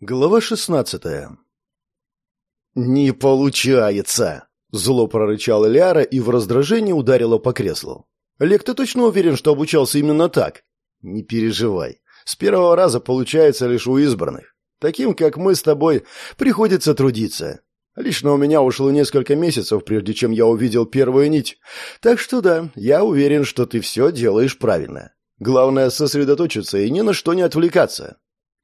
Глава шестнадцатая. «Не получается!» — зло прорычала Ляра и в раздражении ударила по креслу. «Лек, ты точно уверен, что обучался именно так?» «Не переживай. С первого раза получается лишь у избранных. Таким, как мы с тобой, приходится трудиться. Лично у меня ушло несколько месяцев, прежде чем я увидел первую нить. Так что да, я уверен, что ты все делаешь правильно. Главное — сосредоточиться и ни на что не отвлекаться.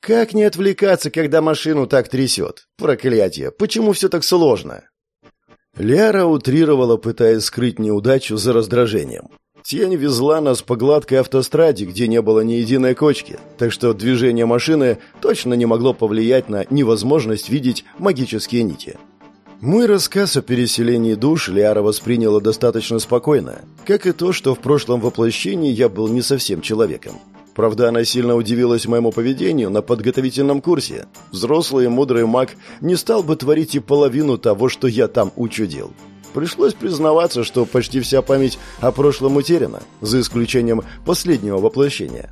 Как не отвлекаться, когда машину так трясет? Проклятие, почему все так сложно? Ляра утрировала, пытаясь скрыть неудачу за раздражением. Тень везла нас по гладкой автостраде, где не было ни единой кочки, так что движение машины точно не могло повлиять на невозможность видеть магические нити. Мой рассказ о переселении душ Лиара восприняла достаточно спокойно, как и то, что в прошлом воплощении я был не совсем человеком. Правда, она сильно удивилась моему поведению на подготовительном курсе. Взрослый и мудрый маг не стал бы творить и половину того, что я там учудил. Пришлось признаваться, что почти вся память о прошлом утеряна, за исключением последнего воплощения.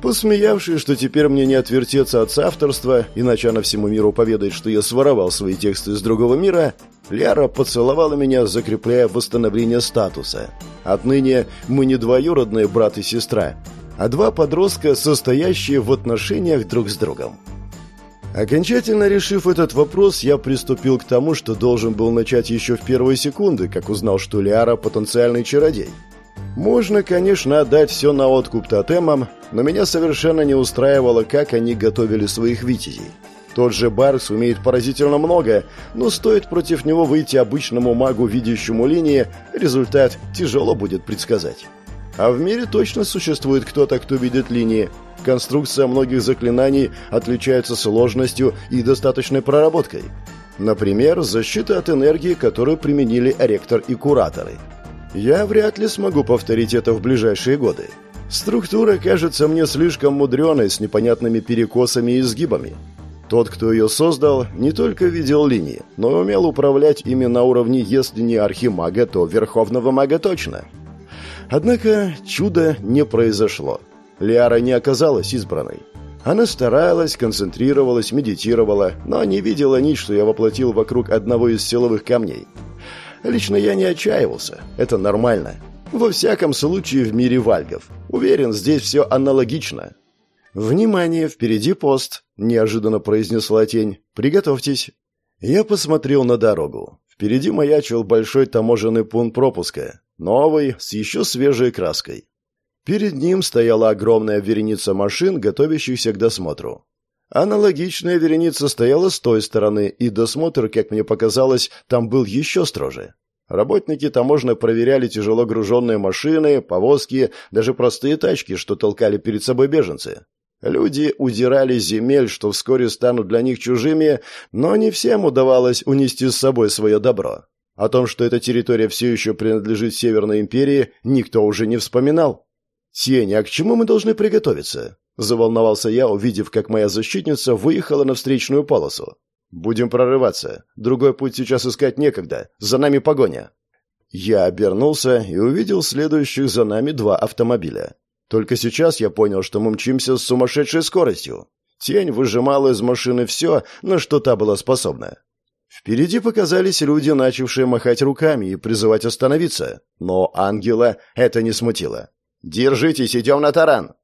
Посмеявшись, что теперь мне не отвертеться от соавторства, иначе она всему миру поведает, что я своровал свои тексты из другого мира, Ляра поцеловала меня, закрепляя восстановление статуса. Отныне мы не двоюродные брат и сестра, а два подростка, состоящие в отношениях друг с другом. Окончательно решив этот вопрос, я приступил к тому, что должен был начать еще в первые секунды, как узнал, что Лиара – потенциальный чародей. Можно, конечно, отдать все на откуп тотемам, но меня совершенно не устраивало, как они готовили своих витязей. Тот же Баркс умеет поразительно много, но стоит против него выйти обычному магу, видящему линии, результат тяжело будет предсказать. А в мире точно существует кто-то, кто видит линии. Конструкция многих заклинаний отличается сложностью и достаточной проработкой. Например, защита от энергии, которую применили ректор и кураторы. Я вряд ли смогу повторить это в ближайшие годы. Структура кажется мне слишком мудреной, с непонятными перекосами и изгибами. Тот, кто ее создал, не только видел линии, но и умел управлять ими на уровне, если не архимага, то верховного мага точно – Однако чудо не произошло. Лиара не оказалась избранной. Она старалась, концентрировалась, медитировала, но не видела нить, что я воплотил вокруг одного из силовых камней. Лично я не отчаивался. Это нормально. Во всяком случае в мире вальгов. Уверен, здесь все аналогично. «Внимание, впереди пост», — неожиданно произнесла тень. «Приготовьтесь». Я посмотрел на дорогу. Впереди маячил большой таможенный пункт пропуска. Новый, с еще свежей краской. Перед ним стояла огромная вереница машин, готовящихся к досмотру. Аналогичная вереница стояла с той стороны, и досмотр, как мне показалось, там был еще строже. Работники таможны проверяли тяжело груженные машины, повозки, даже простые тачки, что толкали перед собой беженцы. Люди удирали земель, что вскоре станут для них чужими, но не всем удавалось унести с собой свое добро. О том, что эта территория все еще принадлежит Северной империи, никто уже не вспоминал. «Тень, а к чему мы должны приготовиться?» Заволновался я, увидев, как моя защитница выехала на встречную полосу. «Будем прорываться. Другой путь сейчас искать некогда. За нами погоня». Я обернулся и увидел следующих за нами два автомобиля. Только сейчас я понял, что мы мчимся с сумасшедшей скоростью. Тень выжимала из машины все, на что та была способна. Впереди показались люди, начавшие махать руками и призывать остановиться. Но ангела это не смутило. «Держитесь, идем на таран!»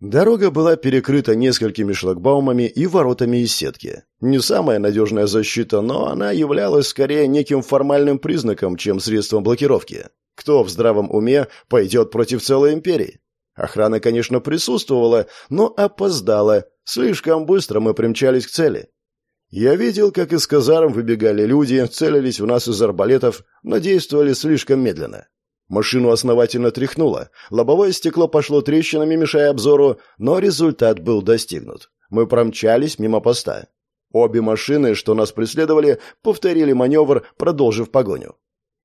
Дорога была перекрыта несколькими шлагбаумами и воротами из сетки. Не самая надежная защита, но она являлась скорее неким формальным признаком, чем средством блокировки. Кто в здравом уме пойдет против целой империи? Охрана, конечно, присутствовала, но опоздала. Слишком быстро мы примчались к цели. Я видел, как из казарм выбегали люди, целились в нас из арбалетов, но действовали слишком медленно. Машину основательно тряхнуло, лобовое стекло пошло трещинами, мешая обзору, но результат был достигнут. Мы промчались мимо поста. Обе машины, что нас преследовали, повторили маневр, продолжив погоню.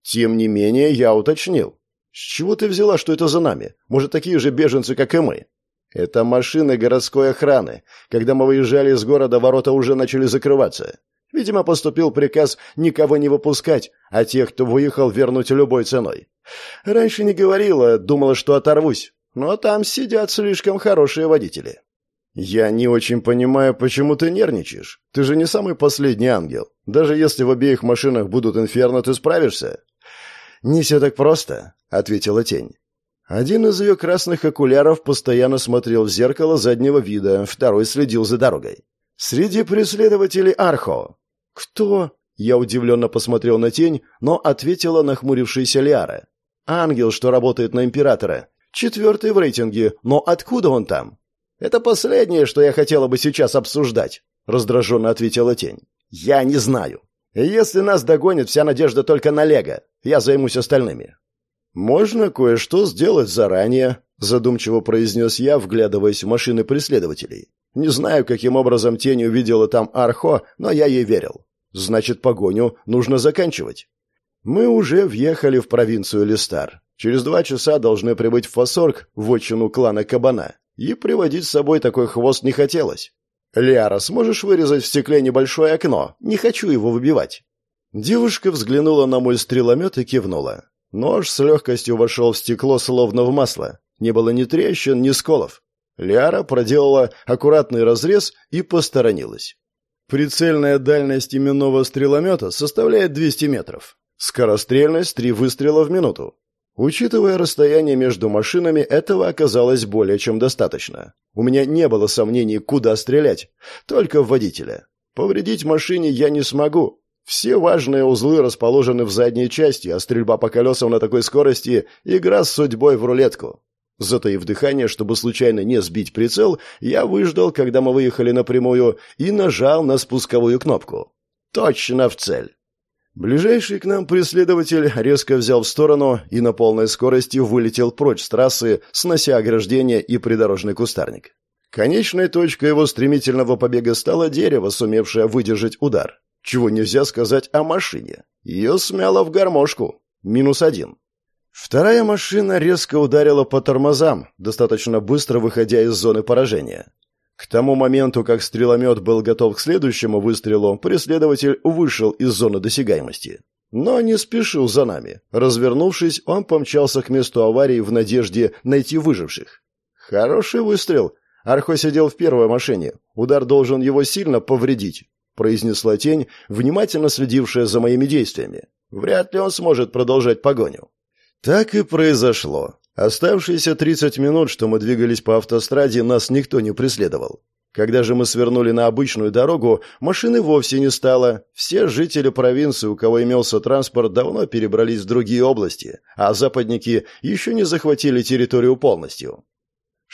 Тем не менее, я уточнил. «С чего ты взяла, что это за нами? Может, такие же беженцы, как и мы?» Это машины городской охраны. Когда мы выезжали из города, ворота уже начали закрываться. Видимо, поступил приказ никого не выпускать, а тех, кто выехал, вернуть любой ценой. Раньше не говорила, думала, что оторвусь. Но там сидят слишком хорошие водители. «Я не очень понимаю, почему ты нервничаешь. Ты же не самый последний ангел. Даже если в обеих машинах будут инферно, ты справишься?» «Не все так просто», — ответила тень. Один из ее красных окуляров постоянно смотрел в зеркало заднего вида, второй следил за дорогой. «Среди преследователей Архо». «Кто?» Я удивленно посмотрел на тень, но ответила нахмурившаяся Лиара. «Ангел, что работает на Императора. Четвертый в рейтинге, но откуда он там?» «Это последнее, что я хотела бы сейчас обсуждать», — раздраженно ответила тень. «Я не знаю. Если нас догонит, вся надежда только на Лего. Я займусь остальными». «Можно кое-что сделать заранее», — задумчиво произнес я, вглядываясь в машины преследователей. «Не знаю, каким образом тень увидела там Архо, но я ей верил. Значит, погоню нужно заканчивать». Мы уже въехали в провинцию Листар. Через два часа должны прибыть в Фасорг, в отчину клана Кабана, и приводить с собой такой хвост не хотелось. «Лиара, сможешь вырезать в стекле небольшое окно? Не хочу его выбивать». Девушка взглянула на мой стреломет и кивнула. Нож с легкостью вошел в стекло, словно в масло. Не было ни трещин, ни сколов. Лиара проделала аккуратный разрез и посторонилась. Прицельная дальность именного стреломета составляет 200 метров. Скорострельность – три выстрела в минуту. Учитывая расстояние между машинами, этого оказалось более чем достаточно. У меня не было сомнений, куда стрелять, только в водителя. Повредить машине я не смогу, все важные узлы расположены в задней части, а стрельба по колесам на такой скорости – игра с судьбой в рулетку. Затаив дыхание, чтобы случайно не сбить прицел, я выждал, когда мы выехали напрямую, и нажал на спусковую кнопку. Точно в цель. Ближайший к нам преследователь резко взял в сторону и на полной скорости вылетел прочь с трассы, снося ограждение и придорожный кустарник. Конечной точкой его стремительного побега стало дерево, сумевшее выдержать удар. Чего нельзя сказать о машине. Ее смяло в гармошку. Минус один. Вторая машина резко ударила по тормозам, достаточно быстро выходя из зоны поражения. К тому моменту, как стреломет был готов к следующему выстрелу, преследователь вышел из зоны досягаемости. Но не спешил за нами. Развернувшись, он помчался к месту аварии в надежде найти выживших. Хороший выстрел. Архо сидел в первой машине. Удар должен его сильно повредить. — произнесла тень, внимательно следившая за моими действиями. «Вряд ли он сможет продолжать погоню». Так и произошло. Оставшиеся 30 минут, что мы двигались по автостраде, нас никто не преследовал. Когда же мы свернули на обычную дорогу, машины вовсе не стало. Все жители провинции, у кого имелся транспорт, давно перебрались в другие области, а западники еще не захватили территорию полностью.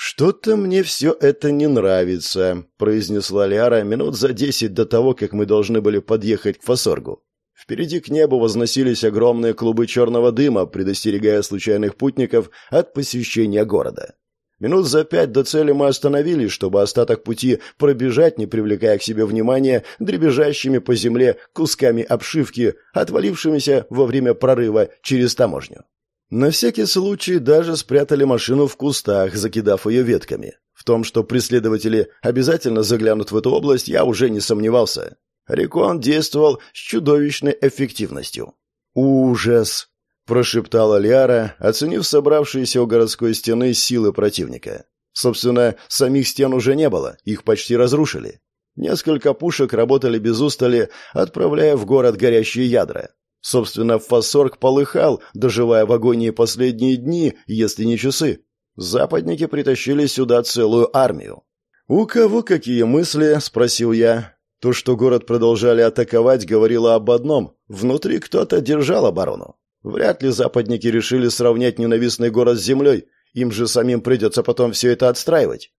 «Что-то мне все это не нравится», — произнесла Лиара минут за десять до того, как мы должны были подъехать к Фасоргу. Впереди к небу возносились огромные клубы черного дыма, предостерегая случайных путников от посещения города. Минут за пять до цели мы остановились, чтобы остаток пути пробежать, не привлекая к себе внимания дребезжащими по земле кусками обшивки, отвалившимися во время прорыва через таможню. На всякий случай даже спрятали машину в кустах, закидав ее ветками. В том, что преследователи обязательно заглянут в эту область, я уже не сомневался. Рекон действовал с чудовищной эффективностью. «Ужас!» – прошептала Лиара, оценив собравшиеся у городской стены силы противника. Собственно, самих стен уже не было, их почти разрушили. Несколько пушек работали без устали, отправляя в город горящие ядра. Собственно, Фасорг полыхал, доживая в агонии последние дни, если не часы. Западники притащили сюда целую армию. «У кого какие мысли?» – спросил я. То, что город продолжали атаковать, говорило об одном – внутри кто-то держал оборону. Вряд ли западники решили сравнять ненавистный город с землей, им же самим придется потом все это отстраивать.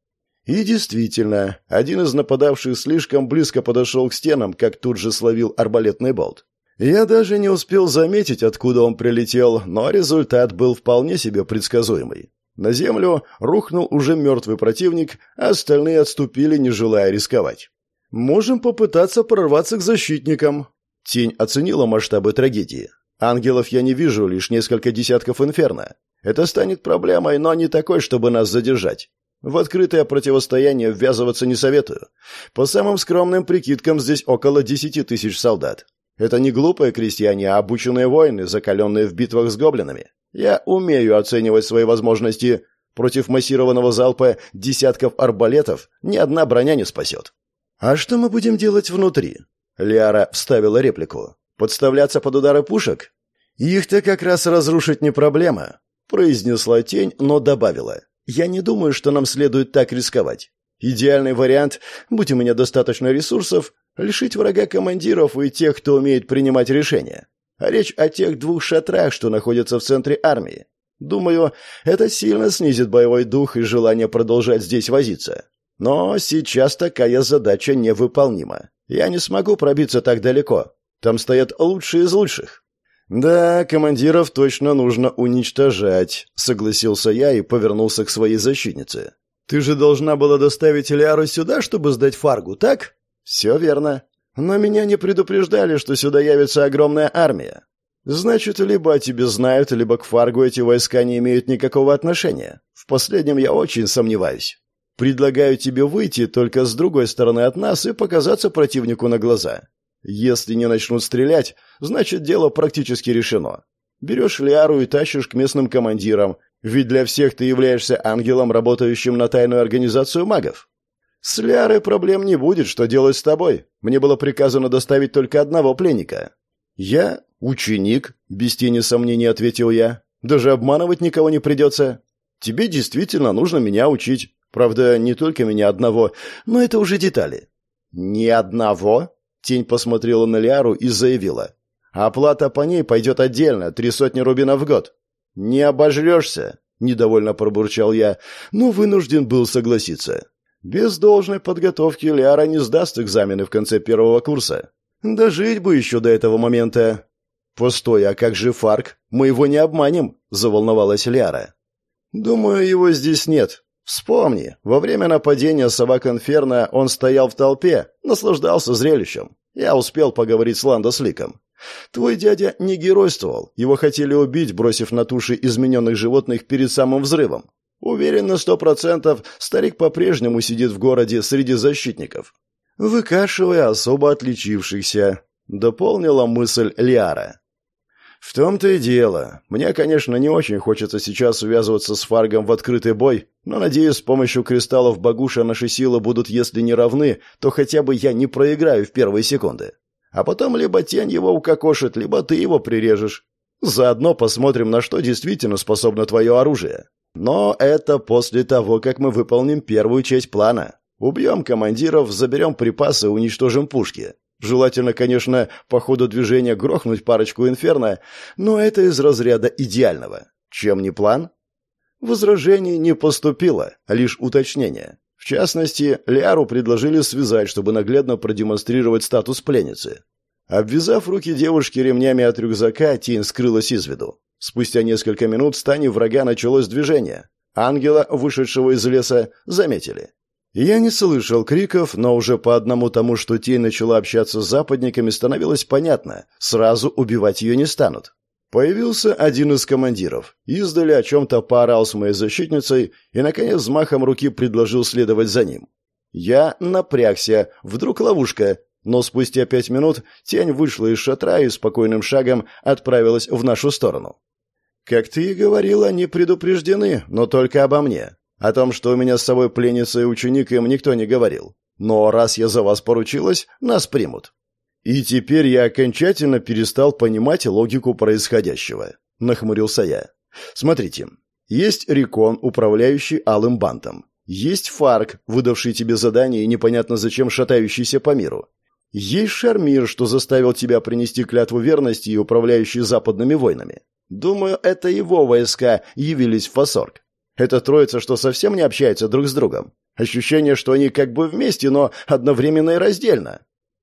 И действительно, один из нападавших слишком близко подошел к стенам, как тут же словил арбалетный болт. Я даже не успел заметить, откуда он прилетел, но результат был вполне себе предсказуемый. На землю рухнул уже мертвый противник, а остальные отступили, не желая рисковать. «Можем попытаться прорваться к защитникам». Тень оценила масштабы трагедии. «Ангелов я не вижу, лишь несколько десятков инферно. Это станет проблемой, но не такой, чтобы нас задержать. В открытое противостояние ввязываться не советую. По самым скромным прикидкам здесь около десяти тысяч солдат. Это не глупые крестьяне, а обученные воины, закаленные в битвах с гоблинами. Я умею оценивать свои возможности. Против массированного залпа десятков арбалетов ни одна броня не спасет. «А что мы будем делать внутри?» Лиара вставила реплику. «Подставляться под удары пушек?» «Их-то как раз разрушить не проблема», — произнесла тень, но добавила. «Я не думаю, что нам следует так рисковать. Идеальный вариант, будь у меня достаточно ресурсов, лишить врага командиров и тех, кто умеет принимать решения. А речь о тех двух шатрах, что находятся в центре армии. Думаю, это сильно снизит боевой дух и желание продолжать здесь возиться. Но сейчас такая задача невыполнима. Я не смогу пробиться так далеко. Там стоят лучшие из лучших. Да, командиров точно нужно уничтожать, согласился я и повернулся к своей защитнице. Ты же должна была доставить Лиару сюда, чтобы сдать Фаргу, так? Все верно. Но меня не предупреждали, что сюда явится огромная армия. Значит, либо о тебе знают, либо к Фаргу эти войска не имеют никакого отношения. В последнем я очень сомневаюсь. Предлагаю тебе выйти только с другой стороны от нас и показаться противнику на глаза. Если не начнут стрелять, значит, дело практически решено. Берешь Лиару и тащишь к местным командирам, ведь для всех ты являешься ангелом, работающим на тайную организацию магов. С Лярой проблем не будет, что делать с тобой. Мне было приказано доставить только одного пленника. Я ученик, без тени сомнений ответил я. Даже обманывать никого не придется. Тебе действительно нужно меня учить. Правда, не только меня одного, но это уже детали. Ни одного? Тень посмотрела на Ляру и заявила. Оплата по ней пойдет отдельно, три сотни рубинов в год. «Не обожрешься», — недовольно пробурчал я, но вынужден был согласиться. Без должной подготовки Ляра не сдаст экзамены в конце первого курса. Дожить бы еще до этого момента. «Постой, а как же Фарк? Мы его не обманем», — заволновалась Ляра. «Думаю, его здесь нет. Вспомни, во время нападения собак Инферно он стоял в толпе, наслаждался зрелищем. Я успел поговорить с Ландосликом. Твой дядя не геройствовал. Его хотели убить, бросив на туши измененных животных перед самым взрывом. Уверен на сто процентов, старик по-прежнему сидит в городе среди защитников. Выкашивая особо отличившихся, дополнила мысль Лиара. В том-то и дело. Мне, конечно, не очень хочется сейчас связываться с Фаргом в открытый бой, но, надеюсь, с помощью кристаллов Багуша наши силы будут, если не равны, то хотя бы я не проиграю в первые секунды. А потом либо тень его укокошит, либо ты его прирежешь. Заодно посмотрим, на что действительно способно твое оружие. Но это после того, как мы выполним первую часть плана. Убьем командиров, заберем припасы, уничтожим пушки. Желательно, конечно, по ходу движения грохнуть парочку инферно, но это из разряда идеального. Чем не план? Возражений не поступило, лишь уточнение. В частности, Лиару предложили связать, чтобы наглядно продемонстрировать статус пленницы. Обвязав руки девушки ремнями от рюкзака, Тин скрылась из виду. Спустя несколько минут в стане врага началось движение. Ангела, вышедшего из леса, заметили. Я не слышал криков, но уже по одному тому, что Тень начала общаться с западниками, становилось понятно. Сразу убивать ее не станут. Появился один из командиров. Издали о чем-то поорал с моей защитницей и, наконец, взмахом руки предложил следовать за ним. Я напрягся. Вдруг ловушка. Но спустя пять минут тень вышла из шатра и спокойным шагом отправилась в нашу сторону. «Как ты и говорил, они предупреждены, но только обо мне. О том, что у меня с собой пленница и ученик, им никто не говорил. Но раз я за вас поручилась, нас примут. И теперь я окончательно перестал понимать логику происходящего. Нахмурился я. Смотрите, есть Рикон, управляющий Алым Бантом. Есть Фарк, выдавший тебе задание и непонятно зачем шатающийся по миру. Есть Шармир, что заставил тебя принести клятву верности и управляющий западными войнами. Думаю, это его войска явились в Фасорг. Это троица, что совсем не общается друг с другом. Ощущение, что они как бы вместе, но одновременно и раздельно.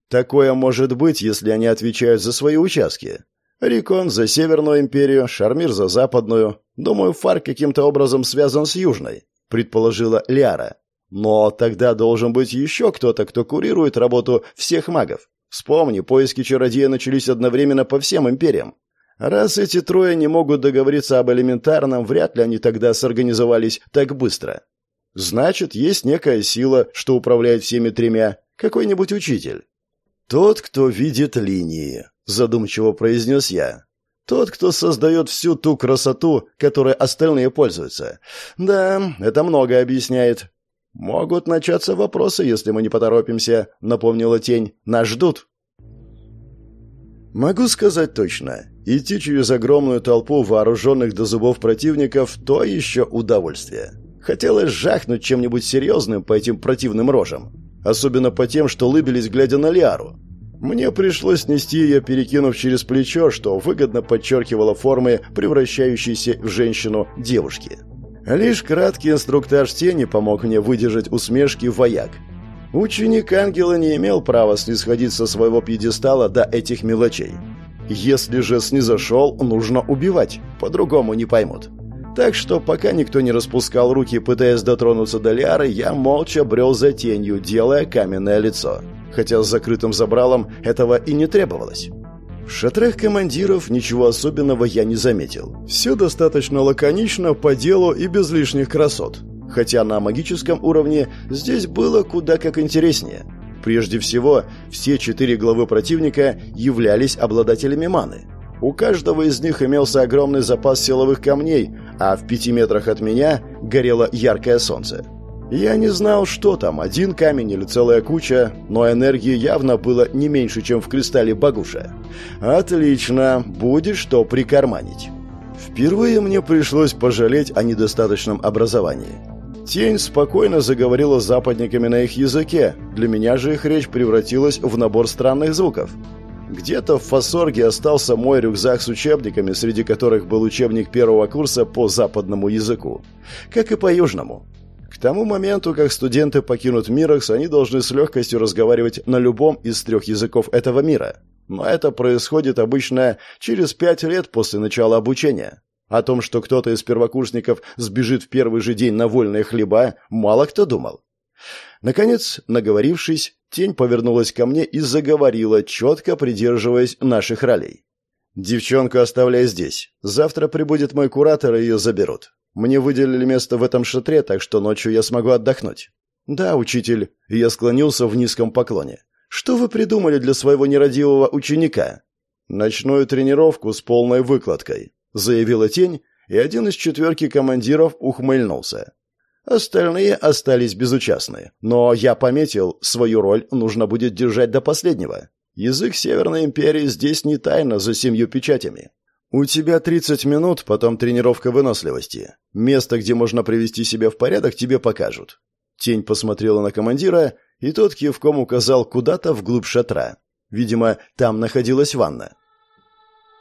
Такое может быть, если они отвечают за свои участки. Рикон за Северную империю, Шармир за Западную. Думаю, Фар каким-то образом связан с Южной, предположила Ляра. Но тогда должен быть еще кто-то, кто курирует работу всех магов. Вспомни, поиски чародея начались одновременно по всем империям. Раз эти трое не могут договориться об элементарном, вряд ли они тогда сорганизовались так быстро. Значит, есть некая сила, что управляет всеми тремя, какой-нибудь учитель. «Тот, кто видит линии», — задумчиво произнес я. Тот, кто создает всю ту красоту, которой остальные пользуются. Да, это многое объясняет. Могут начаться вопросы, если мы не поторопимся, напомнила тень. Нас ждут. Могу сказать точно. Идти через огромную толпу вооруженных до зубов противников – то еще удовольствие. Хотелось жахнуть чем-нибудь серьезным по этим противным рожам. Особенно по тем, что лыбились, глядя на Лиару. Мне пришлось нести ее, перекинув через плечо, что выгодно подчеркивало формы превращающейся в женщину девушки. Лишь краткий инструктаж тени помог мне выдержать усмешки вояк. Ученик ангела не имел права снисходить со своего пьедестала до этих мелочей. Если же снизошел, нужно убивать, по-другому не поймут. Так что, пока никто не распускал руки, пытаясь дотронуться до Лиары, я молча брел за тенью, делая каменное лицо. Хотя с закрытым забралом этого и не требовалось. В шатрах командиров ничего особенного я не заметил. Все достаточно лаконично, по делу и без лишних красот. Хотя на магическом уровне здесь было куда как интереснее. Прежде всего, все четыре главы противника являлись обладателями маны. У каждого из них имелся огромный запас силовых камней, а в пяти метрах от меня горело яркое солнце. Я не знал, что там, один камень или целая куча, но энергии явно было не меньше, чем в кристалле Багуша. Отлично, будет что прикарманить. Впервые мне пришлось пожалеть о недостаточном образовании. Тень спокойно заговорила с западниками на их языке, для меня же их речь превратилась в набор странных звуков. Где-то в фасорге остался мой рюкзак с учебниками, среди которых был учебник первого курса по западному языку, как и по южному. К тому моменту, как студенты покинут Мирокс, они должны с легкостью разговаривать на любом из трех языков этого мира. Но это происходит обычно через пять лет после начала обучения. О том, что кто-то из первокурсников сбежит в первый же день на вольные хлеба, мало кто думал. Наконец, наговорившись, тень повернулась ко мне и заговорила, четко придерживаясь наших ролей. «Девчонку оставляй здесь. Завтра прибудет мой куратор, и ее заберут. Мне выделили место в этом шатре, так что ночью я смогу отдохнуть». «Да, учитель». Я склонился в низком поклоне. «Что вы придумали для своего нерадивого ученика?» «Ночную тренировку с полной выкладкой», — заявила тень, и один из четверки командиров ухмыльнулся. Остальные остались безучастны. Но я пометил, свою роль нужно будет держать до последнего. Язык Северной Империи здесь не тайна за семью печатями. У тебя 30 минут, потом тренировка выносливости. Место, где можно привести себя в порядок, тебе покажут. Тень посмотрела на командира, и тот кивком указал куда-то вглубь шатра. Видимо, там находилась ванна.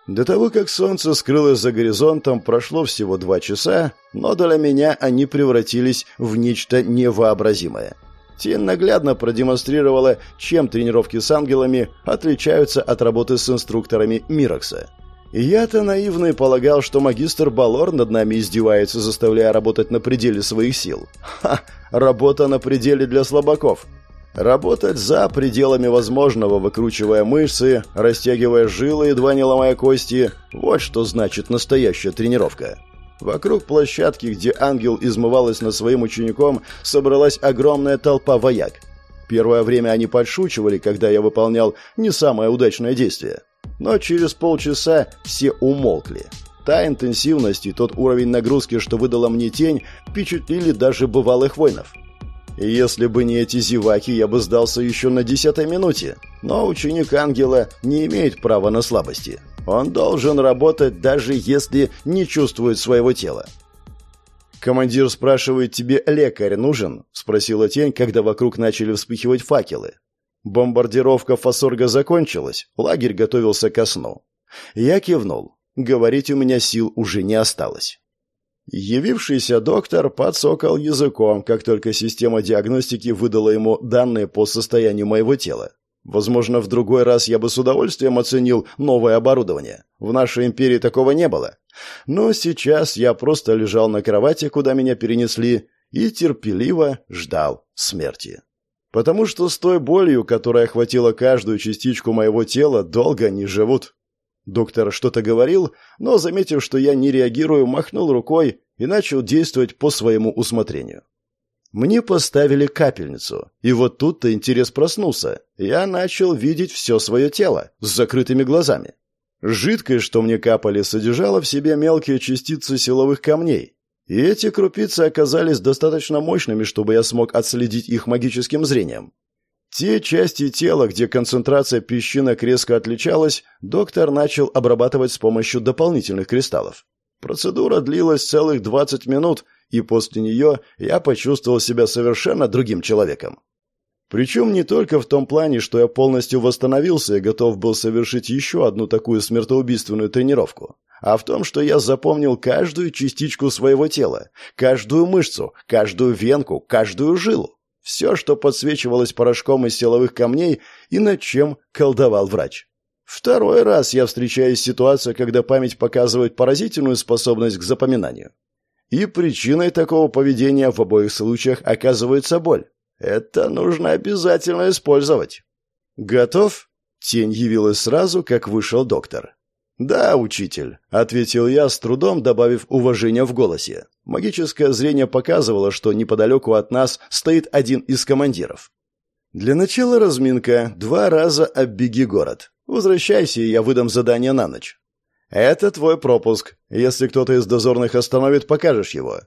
До того, как солнце скрылось за горизонтом, прошло всего два часа, но для меня они превратились в нечто невообразимое. Тин наглядно продемонстрировала, чем тренировки с ангелами отличаются от работы с инструкторами Мирокса. Я-то наивный полагал, что магистр Балор над нами издевается, заставляя работать на пределе своих сил. Ха! Работа на пределе для слабаков. Работать за пределами возможного, выкручивая мышцы, растягивая жилы, едва не ломая кости – вот что значит настоящая тренировка. Вокруг площадки, где ангел измывалась над своим учеником, собралась огромная толпа вояк. Первое время они подшучивали, когда я выполнял не самое удачное действие. Но через полчаса все умолкли. Та интенсивность и тот уровень нагрузки, что выдала мне тень, впечатлили даже бывалых воинов. Если бы не эти зеваки, я бы сдался еще на десятой минуте. Но ученик ангела не имеет права на слабости. Он должен работать, даже если не чувствует своего тела. «Командир спрашивает, тебе лекарь нужен?» – спросила тень, когда вокруг начали вспыхивать факелы. Бомбардировка Фасорга закончилась, лагерь готовился ко сну. Я кивнул. Говорить у меня сил уже не осталось. Явившийся доктор подсокал языком, как только система диагностики выдала ему данные по состоянию моего тела. Возможно, в другой раз я бы с удовольствием оценил новое оборудование. В нашей империи такого не было. Но сейчас я просто лежал на кровати, куда меня перенесли, и терпеливо ждал смерти. Потому что с той болью, которая охватила каждую частичку моего тела, долго не живут. Доктор что-то говорил, но, заметив, что я не реагирую, махнул рукой и начал действовать по своему усмотрению. Мне поставили капельницу, и вот тут-то интерес проснулся. Я начал видеть все свое тело с закрытыми глазами. Жидкость, что мне капали, содержала в себе мелкие частицы силовых камней, и эти крупицы оказались достаточно мощными, чтобы я смог отследить их магическим зрением. Те части тела, где концентрация песчинок резко отличалась, доктор начал обрабатывать с помощью дополнительных кристаллов. Процедура длилась целых 20 минут, и после нее я почувствовал себя совершенно другим человеком. Причем не только в том плане, что я полностью восстановился и готов был совершить еще одну такую смертоубийственную тренировку, а в том, что я запомнил каждую частичку своего тела, каждую мышцу, каждую венку, каждую жилу. Все, что подсвечивалось порошком из силовых камней и над чем колдовал врач. Второй раз я встречаюсь с ситуацией, когда память показывает поразительную способность к запоминанию. И причиной такого поведения в обоих случаях оказывается боль. Это нужно обязательно использовать. Готов? Тень явилась сразу, как вышел доктор. «Да, учитель», — ответил я, с трудом добавив уважения в голосе. Магическое зрение показывало, что неподалеку от нас стоит один из командиров. «Для начала разминка. Два раза оббеги город. Возвращайся, и я выдам задание на ночь. Это твой пропуск. Если кто-то из дозорных остановит, покажешь его.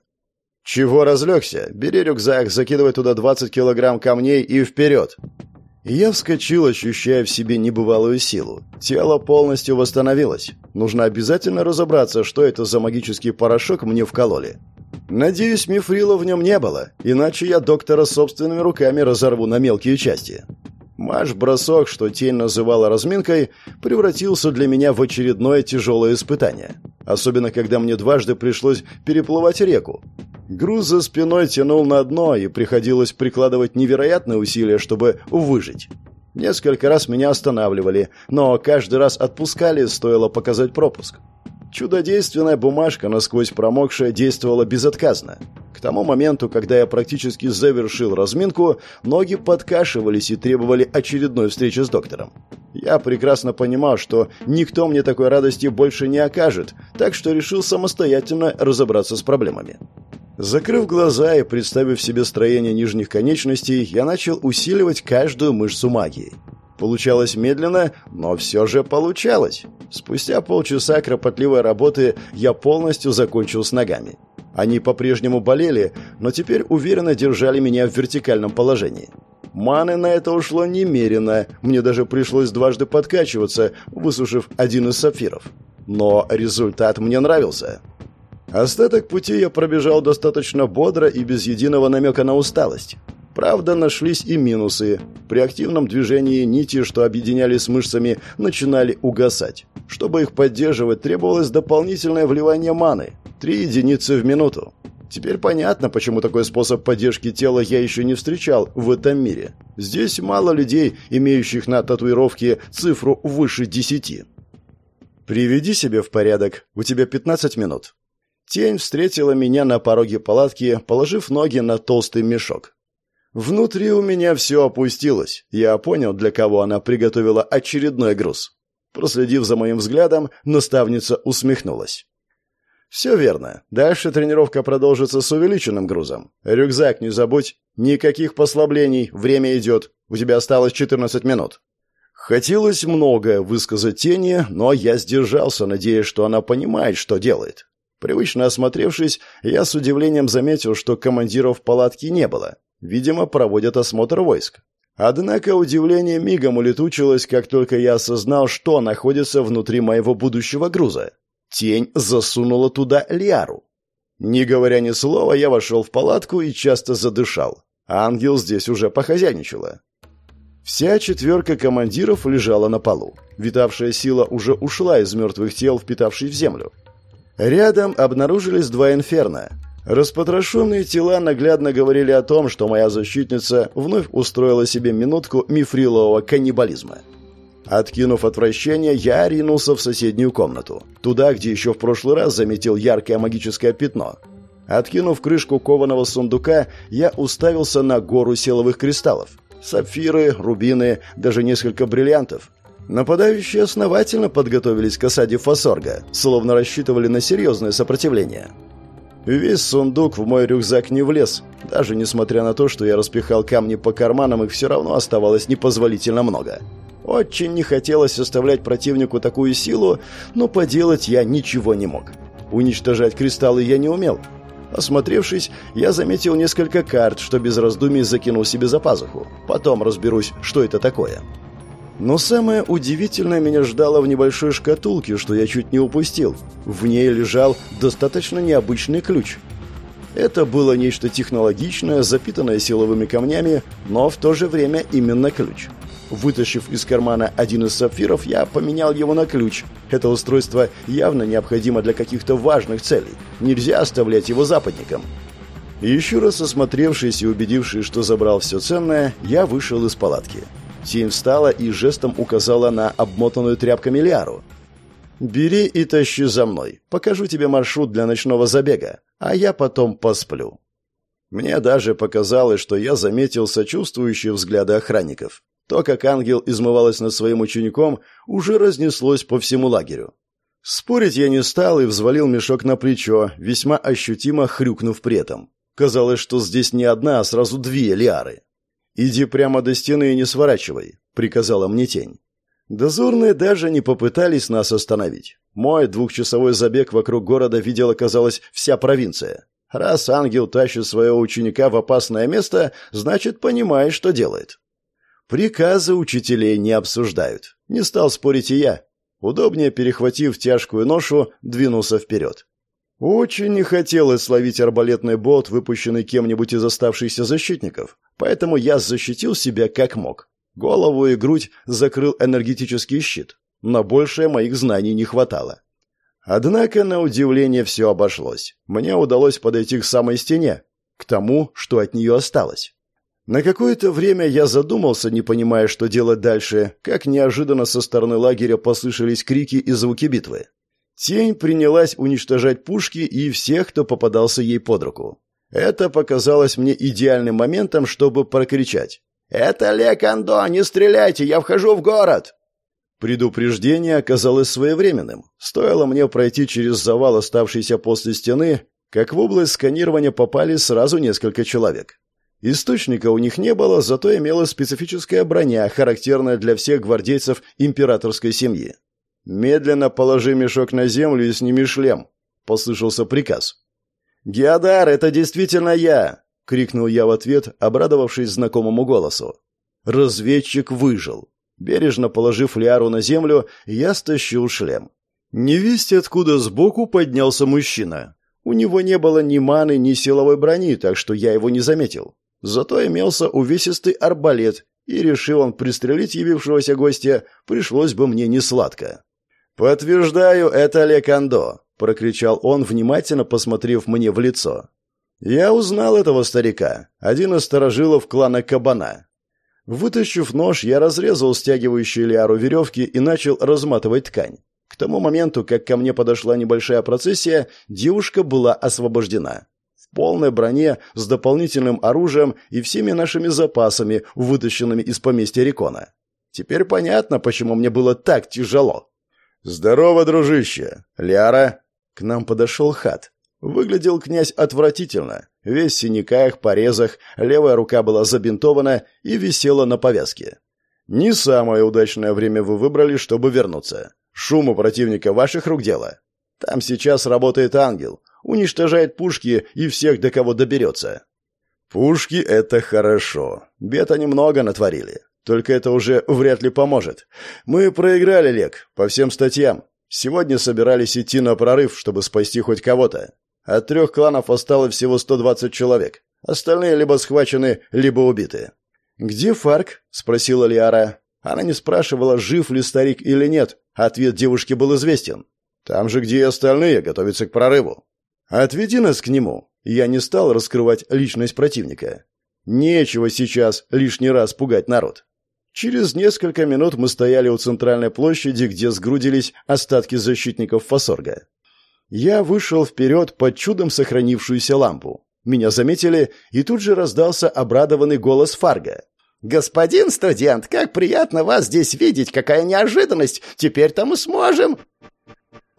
Чего разлегся? Бери рюкзак, закидывай туда 20 килограмм камней и вперед. Я вскочил, ощущая в себе небывалую силу. Тело полностью восстановилось. Нужно обязательно разобраться, что это за магический порошок мне вкололи. Надеюсь, мифрила в нем не было, иначе я доктора собственными руками разорву на мелкие части. Маш-бросок, что тень называла разминкой, превратился для меня в очередное тяжелое испытание. Особенно, когда мне дважды пришлось переплывать реку. Груз за спиной тянул на дно, и приходилось прикладывать невероятные усилия, чтобы выжить. Несколько раз меня останавливали, но каждый раз отпускали, стоило показать пропуск. Чудодейственная бумажка, насквозь промокшая, действовала безотказно. К тому моменту, когда я практически завершил разминку, ноги подкашивались и требовали очередной встречи с доктором. Я прекрасно понимал, что никто мне такой радости больше не окажет, так что решил самостоятельно разобраться с проблемами. Закрыв глаза и представив себе строение нижних конечностей, я начал усиливать каждую мышцу магии. Получалось медленно, но все же получалось. Спустя полчаса кропотливой работы я полностью закончил с ногами. Они по-прежнему болели, но теперь уверенно держали меня в вертикальном положении. Маны на это ушло немерено, мне даже пришлось дважды подкачиваться, высушив один из сапфиров. Но результат мне нравился. Остаток пути я пробежал достаточно бодро и без единого намека на усталость. Правда, нашлись и минусы. При активном движении нити, что объединяли с мышцами, начинали угасать. Чтобы их поддерживать, требовалось дополнительное вливание маны. Три единицы в минуту. Теперь понятно, почему такой способ поддержки тела я еще не встречал в этом мире. Здесь мало людей, имеющих на татуировке цифру выше десяти. «Приведи себя в порядок. У тебя 15 минут». Тень встретила меня на пороге палатки, положив ноги на толстый мешок. Внутри у меня все опустилось. Я понял, для кого она приготовила очередной груз. Проследив за моим взглядом, наставница усмехнулась. «Все верно. Дальше тренировка продолжится с увеличенным грузом. Рюкзак не забудь. Никаких послаблений. Время идет. У тебя осталось 14 минут». Хотелось многое высказать тени, но я сдержался, надеясь, что она понимает, что делает. Привычно осмотревшись, я с удивлением заметил, что командиров палатки не было. Видимо, проводят осмотр войск. Однако удивление мигом улетучилось, как только я осознал, что находится внутри моего будущего груза. Тень засунула туда Лиару. Не говоря ни слова, я вошел в палатку и часто задышал. Ангел здесь уже похозяйничала. Вся четверка командиров лежала на полу. Витавшая сила уже ушла из мертвых тел, впитавшей в землю. Рядом обнаружились два инферно. Распотрошенные тела наглядно говорили о том, что моя защитница вновь устроила себе минутку мифрилового каннибализма. Откинув отвращение, я ринулся в соседнюю комнату. Туда, где еще в прошлый раз заметил яркое магическое пятно. Откинув крышку кованого сундука, я уставился на гору силовых кристаллов. Сапфиры, рубины, даже несколько бриллиантов. Нападающие основательно подготовились к осаде Фасорга, словно рассчитывали на серьезное сопротивление. Весь сундук в мой рюкзак не влез. Даже несмотря на то, что я распихал камни по карманам, их все равно оставалось непозволительно много. Очень не хотелось оставлять противнику такую силу, но поделать я ничего не мог. Уничтожать кристаллы я не умел. Осмотревшись, я заметил несколько карт, что без раздумий закинул себе за пазуху. Потом разберусь, что это такое. Но самое удивительное меня ждало в небольшой шкатулке, что я чуть не упустил. В ней лежал достаточно необычный ключ. Это было нечто технологичное, запитанное силовыми камнями, но в то же время именно ключ. Вытащив из кармана один из сапфиров, я поменял его на ключ. Это устройство явно необходимо для каких-то важных целей. Нельзя оставлять его западникам. Еще раз осмотревшись и убедившись, что забрал все ценное, я вышел из палатки. Тень встала и жестом указала на обмотанную тряпками Лиару. «Бери и тащи за мной. Покажу тебе маршрут для ночного забега, а я потом посплю». Мне даже показалось, что я заметил сочувствующие взгляды охранников. То, как ангел измывалась над своим учеником, уже разнеслось по всему лагерю. Спорить я не стал и взвалил мешок на плечо, весьма ощутимо хрюкнув при этом. Казалось, что здесь не одна, а сразу две лиары. «Иди прямо до стены и не сворачивай», — приказала мне тень. Дозорные даже не попытались нас остановить. Мой двухчасовой забег вокруг города видела, казалось, вся провинция. Раз ангел тащит своего ученика в опасное место, значит, понимает, что делает. Приказы учителей не обсуждают. Не стал спорить и я. Удобнее перехватив тяжкую ношу, двинулся вперед. Очень не хотелось словить арбалетный болт, выпущенный кем-нибудь из оставшихся защитников, поэтому я защитил себя как мог. Голову и грудь закрыл энергетический щит. но большее моих знаний не хватало. Однако, на удивление, все обошлось. Мне удалось подойти к самой стене, к тому, что от нее осталось. На какое-то время я задумался, не понимая, что делать дальше, как неожиданно со стороны лагеря послышались крики и звуки битвы. Тень принялась уничтожать пушки и всех, кто попадался ей под руку. Это показалось мне идеальным моментом, чтобы прокричать. «Это Лекандо! Не стреляйте! Я вхожу в город!» Предупреждение оказалось своевременным. Стоило мне пройти через завал, оставшийся после стены, как в область сканирования попали сразу несколько человек. Источника у них не было, зато имела специфическая броня, характерная для всех гвардейцев императорской семьи. «Медленно положи мешок на землю и сними шлем», — послышался приказ. «Геодар, это действительно я!» — крикнул я в ответ, обрадовавшись знакомому голосу. Разведчик выжил. Бережно положив Лиару на землю, я стащил шлем. Невесть откуда сбоку поднялся мужчина. У него не было ни маны, ни силовой брони, так что я его не заметил. Зато имелся увесистый арбалет, и решил он пристрелить явившегося гостя, пришлось бы мне несладко. «Подтверждаю, это Лекандо», — прокричал он, внимательно посмотрев мне в лицо. Я узнал этого старика, один из сторожилов клана Кабана. Вытащив нож, я разрезал стягивающие Лиару веревки и начал разматывать ткань. К тому моменту, как ко мне подошла небольшая процессия, девушка была освобождена в полной броне, с дополнительным оружием и всеми нашими запасами, вытащенными из поместья Рекона. Теперь понятно, почему мне было так тяжело. «Здорово, дружище! Ляра!» К нам подошел хат. Выглядел князь отвратительно. Весь в синяках, порезах, левая рука была забинтована и висела на повязке. Не самое удачное время вы выбрали, чтобы вернуться. Шум у противника ваших рук дело. Там сейчас работает ангел уничтожает пушки и всех, до кого доберется. Пушки — это хорошо. Бед они много натворили. Только это уже вряд ли поможет. Мы проиграли, Лек, по всем статьям. Сегодня собирались идти на прорыв, чтобы спасти хоть кого-то. От трех кланов осталось всего 120 человек. Остальные либо схвачены, либо убиты. «Где Фарк?» — спросила Лиара. Она не спрашивала, жив ли старик или нет. Ответ девушки был известен. «Там же, где и остальные, готовятся к прорыву. «Отведи нас к нему». Я не стал раскрывать личность противника. Нечего сейчас лишний раз пугать народ. Через несколько минут мы стояли у центральной площади, где сгрудились остатки защитников Фасорга. Я вышел вперед под чудом сохранившуюся лампу. Меня заметили, и тут же раздался обрадованный голос Фарга. «Господин студент, как приятно вас здесь видеть! Какая неожиданность! Теперь-то мы сможем!»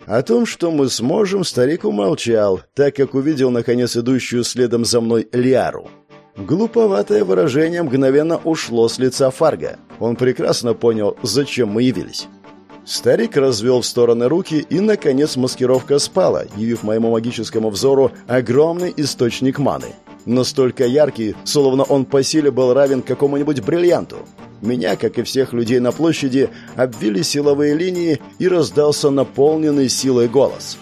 О том, что мы сможем, старик умолчал, так как увидел, наконец, идущую следом за мной Лиару. Глуповатое выражение мгновенно ушло с лица Фарга. Он прекрасно понял, зачем мы явились. Старик развел в стороны руки, и, наконец, маскировка спала, явив моему магическому взору огромный источник маны. Настолько яркий, словно он по силе был равен какому-нибудь бриллианту. Меня, как и всех людей на площади, обвили силовые линии и раздался наполненный силой голос.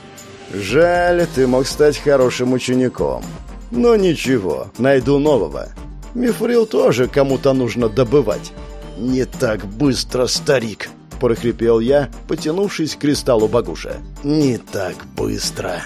«Жаль, ты мог стать хорошим учеником. Но ничего, найду нового. Мифрил тоже кому-то нужно добывать. Не так быстро, старик, прохрипел я, потянувшись к кристаллу Багуша. Не так быстро.